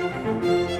Música